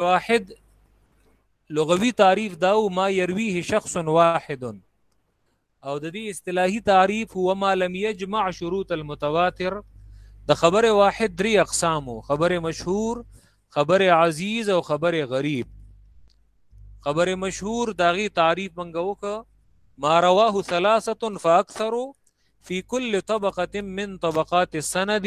واحد لغوي تعریف دا او ما يرويه شخص واحد او د دې اصطلاحي تعریف هو ما لم يجمع شروط المتواتر د خبره واحد درې اقسام خبره مشهور خبره عزیز او خبره غریب خبره مشهور داغي تعریف منګو ک ما رواه ثلاثه فاكثر في كل طبقه من طبقات السند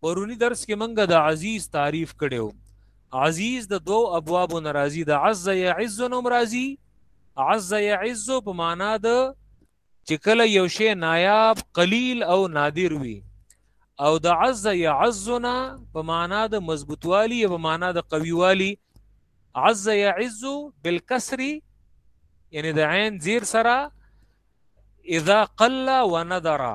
پرونی درس کې منګه د عزیز تعریف کړو عزیز د دوو ابوابو ناراضي د عز یعز نوم راضي عز یعز په معنا د چې کله یو شی نایاب قلیل او نادر وي او د عز یعزنا په معنا د مضبوطوالي په معنا د قویوالي عز یعز بالکسر یعنی د عین زیر سره اذا قل وندرا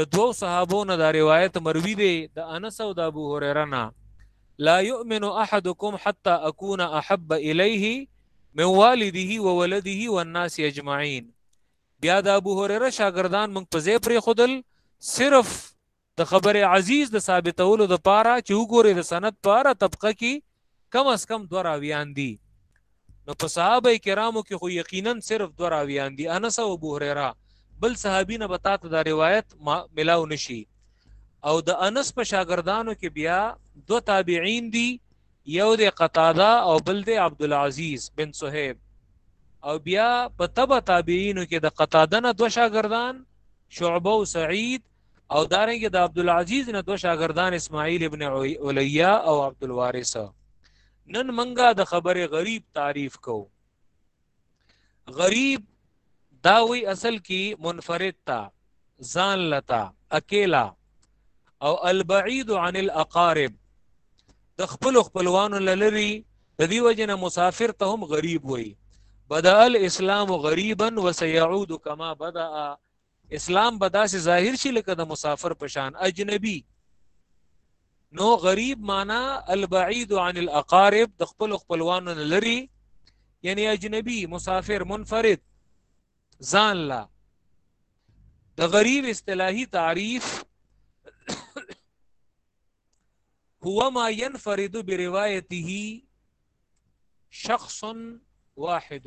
د دوو صحابو نه دا روایت مروي دی د انس او د ابو هريره نه لا يؤمن احدكم حتى اكون احب اليه من والده وولده والناس اجمعين بیا د ابو هريره شاګردان موږ په ځای پرې خودل صرف د خبر عزیز د ثابتولو د پاره چې وګوره د سند په اړه طبقه کې کم از کم دوه راویان دي نو په صحابه کرامو کې خو یقینا صرف دوه راویان دي انس او ابو هريره بل صحابي نه بتا ته دا روایت ملاو نشي او د انس په شاګردانو کې بیا دو تابعین دي یو د قتاده او بل د عبد العزيز بن صہیب او بیا په تبع تابعینو کې د قتاده نه دو شاګردان شعبه او سعید او دارنګ د عبد العزيز نه دو شاګردان اسماعیل ابن اولیا او عبد الوارث نن منګه د خبره غریب تعریف کو غریب دا وی اصل کې منفرد تا ځان لتا اکیلا او البعید عن الاقارب د خپل خپلوانو لری د دی وجنه مسافر ته هم غریب وای بدا الاسلام غریبا وسيعود كما بدا اسلام به داسې ظاهر شي لکه د مسافر په شان اجنبي نو غریب معنا البعید عن الاقارب د خپل خپلوانو نه لري یعنی اجنبي مسافر منفرد ځان لا د غریب اصطلاحي تعریف هو ما ينفرد بروايته شخص واحد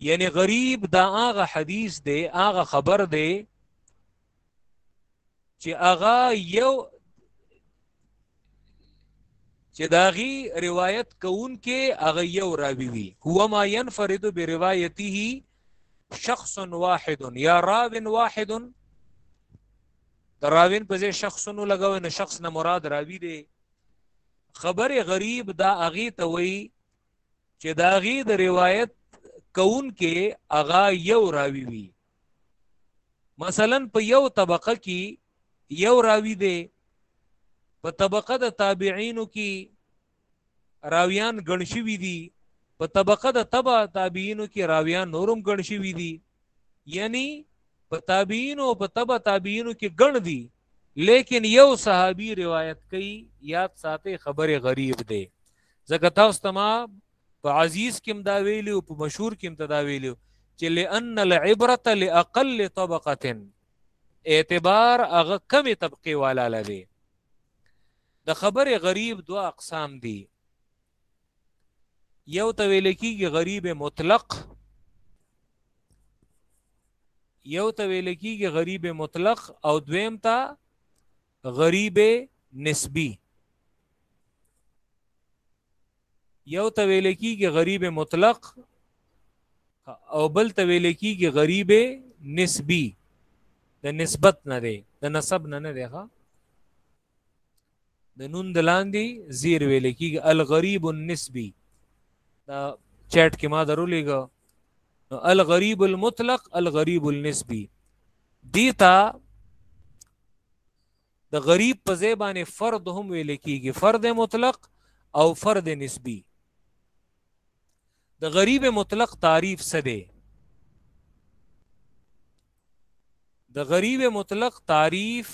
یعنی غریب دا هغه حدیث دی هغه خبر دی چې هغه یو چې داغي روایت کوون کې هغه یو راوی وي هو ما ينفرد بروايته شخص واحد یا راو واحد راوین په ځای شخص نو لګاوي نو شخص نه مراد راوی دی خبر غریب دا اغي ته وي چې داغي د روایت کون کې اغا یو راوی وي مثلا په یو طبقه کې یو راوی دی په طبقه د تابعینو کې راویان ګڼ شوي دي په طبقه د تبع تابعینو کې راویان نورم ګڼ شوي دي یعنی په تابعینو او په تبع تابعینو کې ګڼ دي لیکن یو صحابي روایت کوي یاد ساتي خبره غریب دی ځکه تاسو ته ما په عزیز کې دا ویلو په مشهور کې دا ویلو چې لئن العبره لاقل طبقه اعتبار هغه کمی طبقه والا لري د خبره غریب دوه اقسام دي یو ته ویل کیږي غریب مطلق یو ته ویل کیږي غریب مطلق او دویم ته غریب نسبی یو ته ویل کیږي غریب مطلق او بل ته ویل کیږي غریب نسبی د نسبت نه دی د نسب نه نه دی ها د نون د لاندې زیر ویل کیږي الغریب النسبی دا چیټ کې ما درولېګا نو الغریب المطلق الغریب النسبی دیتا د غریب په ځای باندې فرد هم ویل کیږي فرد مطلق او فرد نسبی د غریب مطلق تعریف څه دی د غریب مطلق تعریف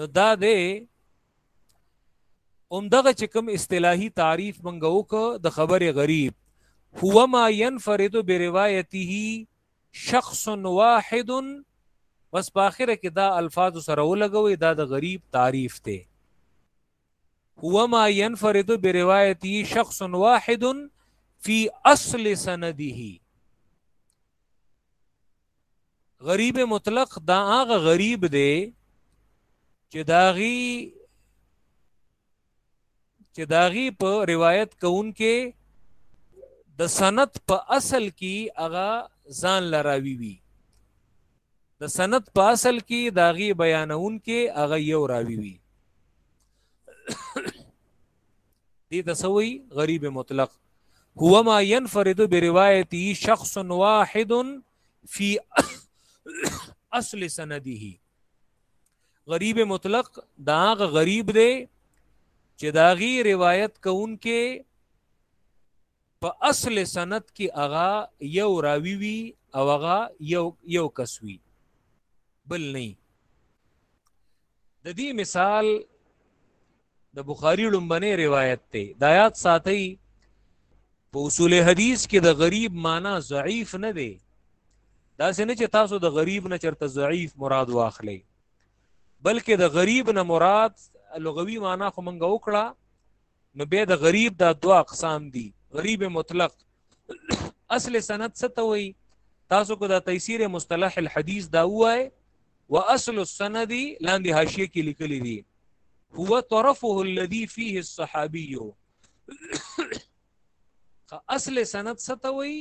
نو دا دی اومدغه چې کوم اصطلاحي تعریف منګه وک د خبره غریب هو ما ينفرد بروايته شخص واحد بس په اخره کې دا الفاظ سره ولګوي دا د غریب تعریف ته وما ينفرد بروايته شخص واحد في اصل سنده غریب مطلق دا هغه غریب دی چې داغي چې داغي په روایت کوونکې د سند په اصل کې هغه ځان لراوي وي د سند په اصل کې د هغې بیانونکې هغه یو راوي وي دې ته سوی غریب مطلق هو ما ينفرد بروايته شخص واحد في اصل سنده غریب مطلق دا غ غریب دی چې داغي روایت کوونکې په اصل سند کې هغه یو راوی وي او هغه یو یو کس وي بل نه د دې مثال د بخاری لومبنه روایت ته د آیات ساتي په اصول حدیث کې د غریب معنی ضعیف نه دی دا څنګه چې تاسو د غریب نه چرته ضعیف مراد واخلئ بلکې د غریب نه مراد لغوي معنی خو مونږ وکړه نو به د غریب دا دوه اقسام دي غریب مطلق اصل سند څه ته وایي تاسو کو دا تفسیر مصطلح الحديث دا وای واصل السند لاندې حاشیه کې لیکلي دي هو طرفه الذي فيه الصحابي اصل سند ستوي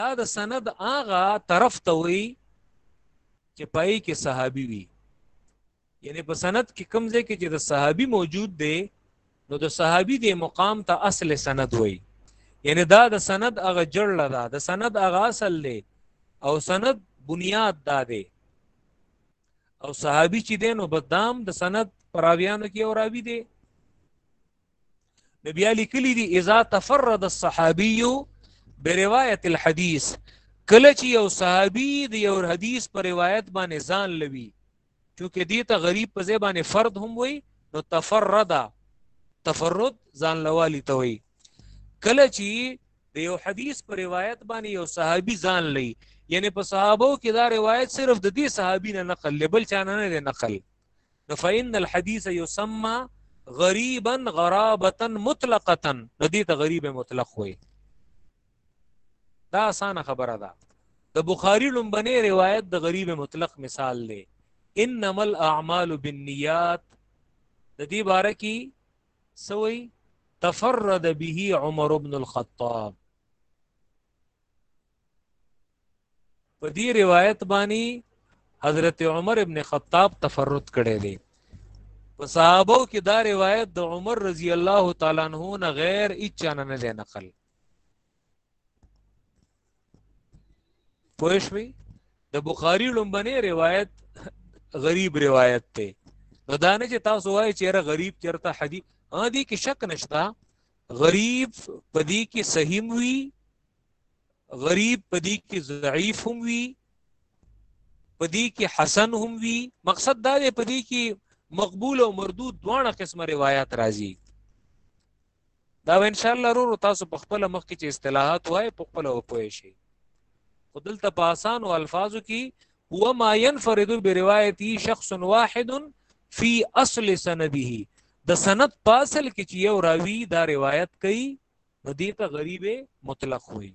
دا د سند هغه طرف ته وي چې پای کې صحابي وي یعنی په سند کې کوم ځای کې چې د صحابي موجود دی نو د صحابي د مقام ته اصل سند وای یعنی دا د سند هغه جړل ده د سند هغه اصل دی او سند بنیاد دا دی او صحابي چې دین او بدام د سند پراویانو کې او راوی دی نبی علی کلی دی اذا تفرد الصحابي بروايه الحديث کله چې یو صحابي د یو حدیث پر روایت باندې ځان لوي چونکه دې ته غریب په ځای باندې فرد هم وي نو تفردا تفرد ځان لوالي ته وي کله چې د یو حدیث پر روایت باندې یو صحابي ځان لې یعنی په صحابو کې دا روایت صرف د دې صحابي نه نقل لبل چانه نه نقل نو فإن الحديث يسمى غریبا غرابه مطلقه نو دې ته غریب مطلق وي دا اسانه خبره ده د بخاری لومبنی روایت د غریب مطلق مثال دی انما الاعمال بالنیات د دې باره کې سوی تفرد به عمر بن الخطاب په دې روایت باندې حضرت عمر ابن خطاب تفرد کړی دی په صحابو کې دا روایت د عمر رضی الله تعالی عنہ نه غیر اچانه نه نقل پوه شوي د بخاري لومبنی روایت غریب روایت دی نو دا نه چې تاسو وایي چې را غریب چرته حدیث ا دې کې شک نشتا غریب پدی کې صحیح وي غریب پدی کې ضعیف هم وي پدی کې حسن هم وي مقصد دا دی پدی کې مقبول او مردود دواړه قسمه روایت راځي دا ان شاء الله ورو تاسو په خپل مخ کې چې اصطلاحات وای په خپل او پوه شي خدل ته په آسان او الفاظو کې هو ما ينفرد بروايتي شخص واحد في اصل سنده د سند په اصل کې چې یو راوی دا روایت کوي نو دې ته غریب مطلق وایي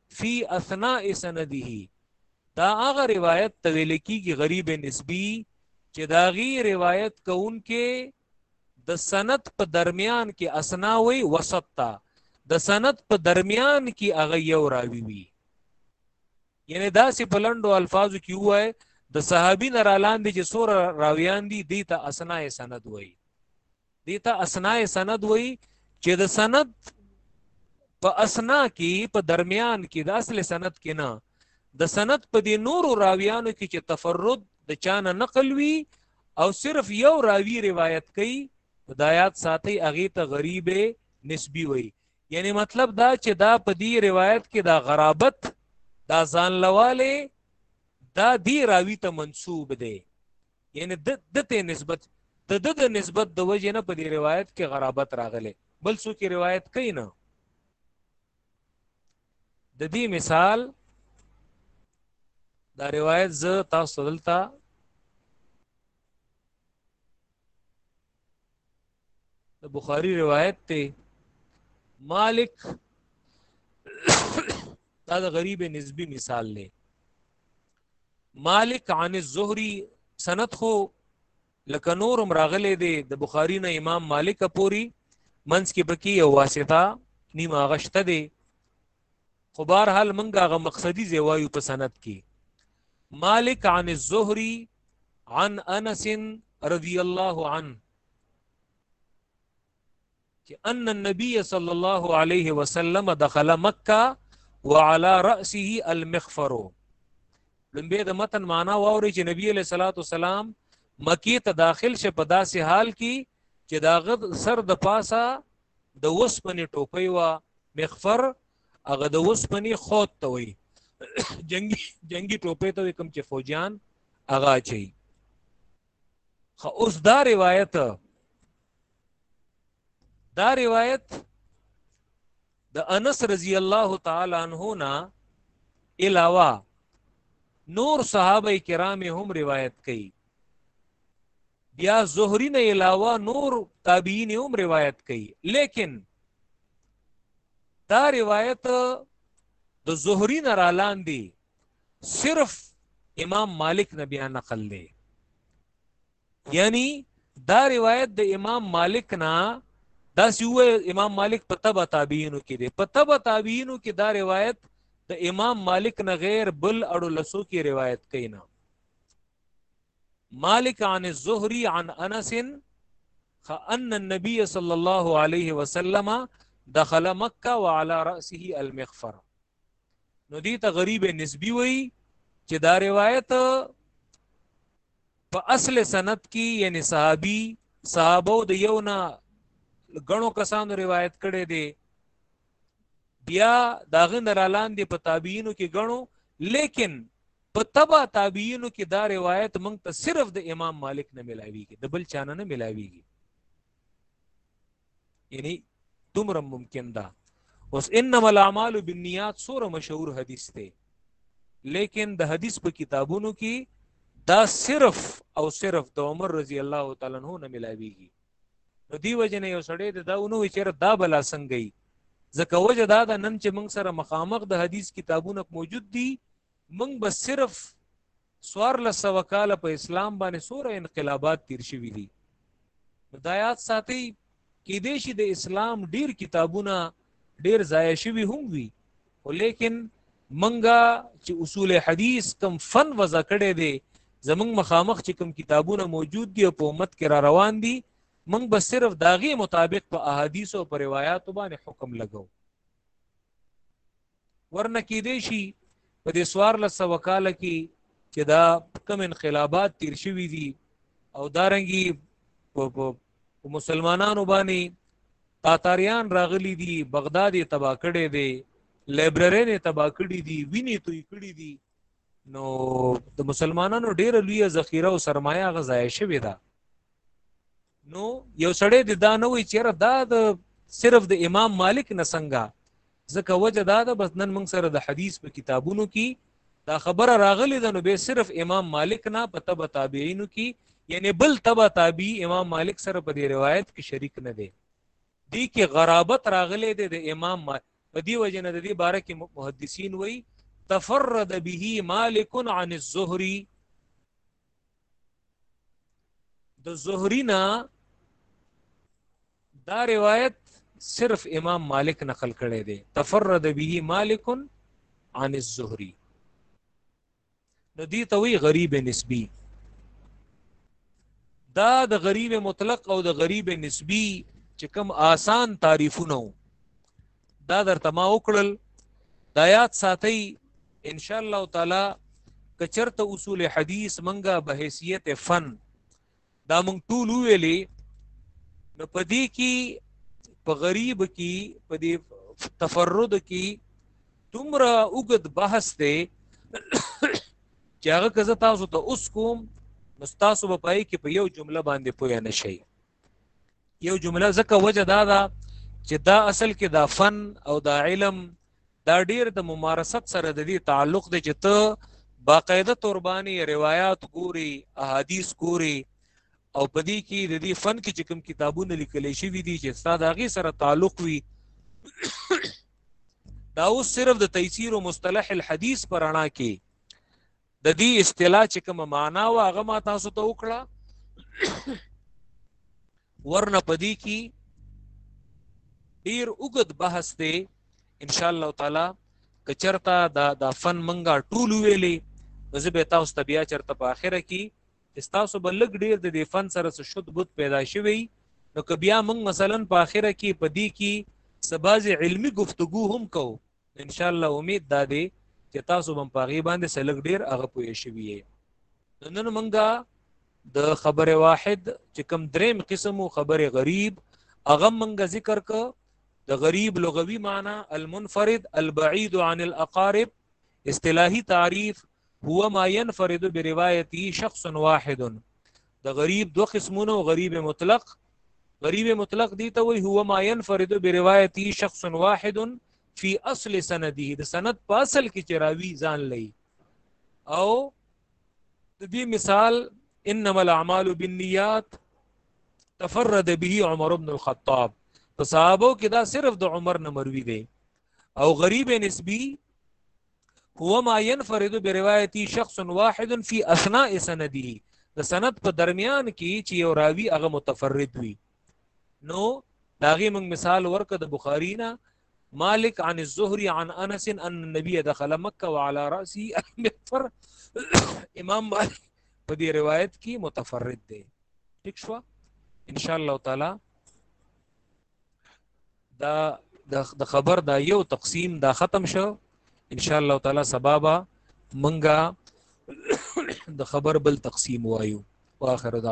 فی اثناء سنده دا هغه روایت ته ویل کیږي غریب نسبی چې دا غي روایت کوونکې د سند په درمیان کې اسنا وي وسط تا د سند په درمیان کې هغه یو راوي وي یعنی دا سی په لندو الفاظو کې وای د صحابي نه را لاندې چې سور راویان دي دی ته اسنا سند وای دې ته اسناء سند وایي چې د سند په اسنا کې په درمیان کې د اصل سند کې نه د سند په دې نورو راویانو کې چې تفرد د چانه نقل وي او صرف یو راوی روایت کوي هدایات ساتي اغه ته غریب نسبی وي یعنی مطلب دا چې دا په دې روایت کې دا غرابت دا ځان لواله دا دی راوی ته منسوب دی یعنی د دته نسبت د د د نسبت د وجه نه په دې روایت کې غرابت راغله بل څوک روایت کوي نه د دې مثال دا روایت ز تاسو دلته د بخاری روایت ته مالک دا د غریب نسبی مثال دی مالک عن الزهری سند خو لکه نور مراغله دی د بخاری نه امام مالک پوری منس کې پکې یو واسطه نیمه غشته دی خو بهر حال موږ هغه مقصدی ځای وایو په سند کې مالک عن الزهري عن انس رضی الله عنه چې ان النبي صلى الله عليه وسلم دخل مکه وعلى راسه المخفر لمبه د متن معنا واوري چې نبی له صلوات والسلام مکی ته داخل شه په داسې حال کې چې دا غد سر د پاسه د وسپنې ټوپۍ وه مخفر هغه د وسپنې خوت ته وي جنگي جنگي ټوپۍ ته کوم چې فوجیان هغه چي خو اوس دا روایت دا روایت د انس رضی الله تعالی عنہ نا علاوه نور صحابه کرام هم روایت کوي بیا زهری نه علاوه نور تابعین هم روایت کوي لیکن دا روایت د زهری نه را لاندې صرف امام مالک نه بیا نقل دی یعنی دا روایت د امام مالک نه دا سیوه امام مالک په تبع تابعینو کې دی په تبع تابعینو کې دا روایت د امام مالک نه غیر بل اړو لسو کې روایت کینا مالک عن الزهري عن انس ان النبي صلى الله عليه وسلم دخل مکه وعلى راسه المغفر نو دي ته غریب نسبی وای چې دا روایت په اصل سند کې یعنی صحابي صحابه د یو نه غنو کسانو روایت کړي دي بیا دا غن را لاندې په تابعینو کې غنو لیکن په تبع تابعینو کې دا روایت مونږ ته صرف د امام مالک نه ملاویږي د بل چانه نه ملاویږي یعنی دومره ممکن ده اوس انما الاعمال بالنیات سوره مشهور حدیث ته لیکن د حدیث په کتابونو کې دا صرف او صرف د عمر رضی الله تعالی عنہ نه ملاویږي نو دی وجنه یو سړی د داونو چیرې دا بلا څنګه یي ځکه وجه دا ده نن چې موږ سره مخامخ د حدیث کتابونه موجود دي موږ به صرف سوار لسو کال په اسلام باندې سوره انقلابات تیر شوي دي هدایات ساتي کې دې شي د اسلام ډیر کتابونه ډیر ضایع شوي هم وي ولیکن منګه چې اصول حدیث کم فن وضع کړي دي زمنګ مخامخ چې کم کتابونه موجود دي او په امت کې را روان دي منګ به صرف داغي مطابق په احادیث او په روایت باندې حکم لګو ورنه کې دي شي په دې سوار لسه وکاله کې چې دا کم انقلابات تیر شوي دي او دارنګي په مسلمانانو باندې تاتاریان راغلي دي بغداد یې تبا کړی دی لایبرری یې تبا کړی دي وینې توی کړی دي نو د مسلمانانو ډیره لوی ذخیره او سرمایه غ ضایع شوې ده نو یو سړی د دا نه وي چیرې دا د صرف د امام مالک نه څنګه ځکه وجه دا ده بس نن موږ سره د حدیث په کتابونو کې دا خبره راغلی ده نو به صرف امام مالک نه په تبع تابعینو کې یعنی بل تبع تابعی امام مالک سره په دې روایت کې شریک نه دی دی کې غرابت راغلی دی د امام مالک په دې وجه نه د دې باره کې محدثین وایي تفرد به مالک عن الزهري د زهري نه دا روایت صرف امام مالک نقل کړی دی تفرد به مالک عن الزهري نو دي ته وی غریب نسبی دا د غریب مطلق او د غریب نسبی چې کم آسان تعریفونه دا درته ما وکړل دا یاد ساتئ ان شاء الله تعالی کچرته اصول حدیث منګه به حیثیت فن دا مونږ ټول ویلې نو پدې کې په غریب کې پدې تفرد کې تمرا وګد بحث ته چې هغه کزه تاسو ته اوس کوم نو تاسو به پای کې په یو جمله باندې پوه نه شئ یو جمله زکه وجه دا ده چې دا اصل کې دا فن او دا علم دا ډیر د ممارست سره د دې تعلق دی چې ته باقاعده توربانی روایت ګوري احادیث ګوري او پدې کې د دې فن کې چې کوم کتابونه لیکل شوی دي چې استاد هغه سره تعلق وي دا اوس صرف د تفسیر او مصطلح الحديث پرانا کې د دې اصطلاح چې کوم معنا و هغه ما تاسو ته وکړه ورنه پدی کی ډیر وګد بحث دی ان شاء الله تعالی کچرتا دا دا فن منګه ټول ویلې زه به تاسو ته بیا چرته په اخره کې استاسو بل لګ ډیر د دې فن سره څه شد بوت پیدا شوی نو که بیا موږ مثلا په اخره کې پدی کی سباز علمی گفتگو هم کوو ان شاء الله امید دا دی چې تاسو بم پاغي باندې سلګ ډیر هغه پوي شوی یې نن منګه د خبره واحد چې کم دریم قسم خبره غریب هغه منګه ذکر ک د غریب لغوي معنی المنفرد البعید عن الاقارب اصطلاحي تعریف هو ما ينفرد بروايته شخص واحد د غریب دوه قسمونه غریب مطلق غریب مطلق دی ته وی هو ما ينفرد بروايتي شخص واحد في اصل سنده د سند په اصل کې چراوي ځان لئی او د دې مثال انما الاعمال بالنیات تفرد به عمر بن الخطاب په صحابه کې دا صرف د عمر نه مروي دی او غریب نسبی هو ما ينفرد بروايتي شخص واحد في اثناء سنده د سند په درمیان کې چې یو راوی هغه متفرد وي نو داغي موږ مثال ورکه د بخاری نه مالک عن الزهري عن انس ان النبي دخل مکه وعلى راسي مغفر امام مالک په دې روایت کې متفرد دی ٹھیک شو ان شاء الله تعالی دا د خبر دا یو تقسیم دا ختم شو ان شاء الله تعالی سبا به منګه د خبر بل تقسیم وایو واخر دعوانا